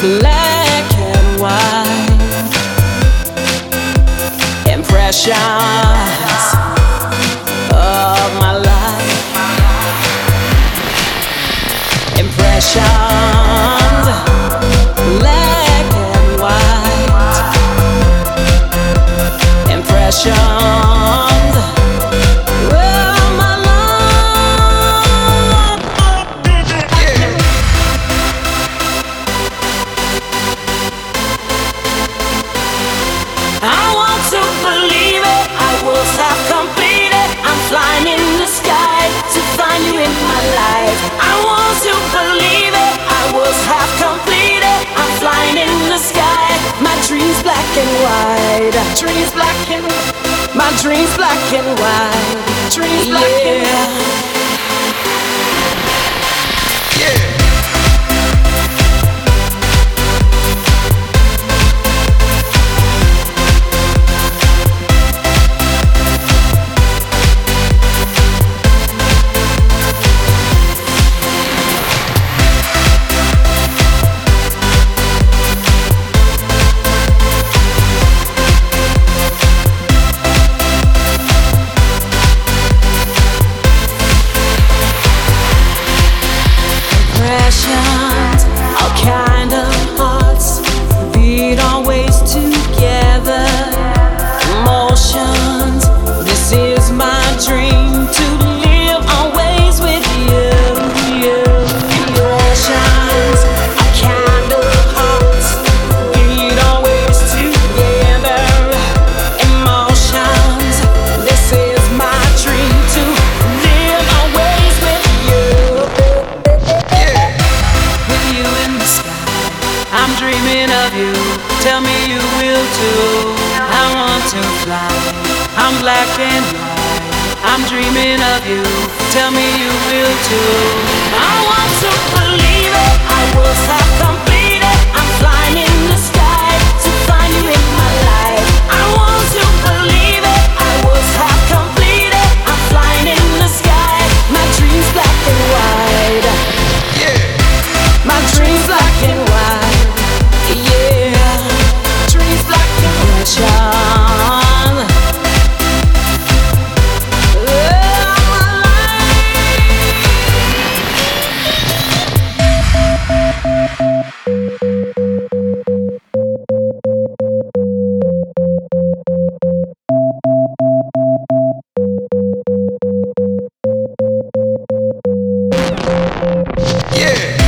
black and white impressions of my life. Impressions, black and white impressions. and white. Dreams black and my dreams black and white. Dreams black yeah. and white. to, I want to fly. I'm black and white, I'm dreaming of you. Tell me you will too. I want to believe it, I will stop complaining. Yeah.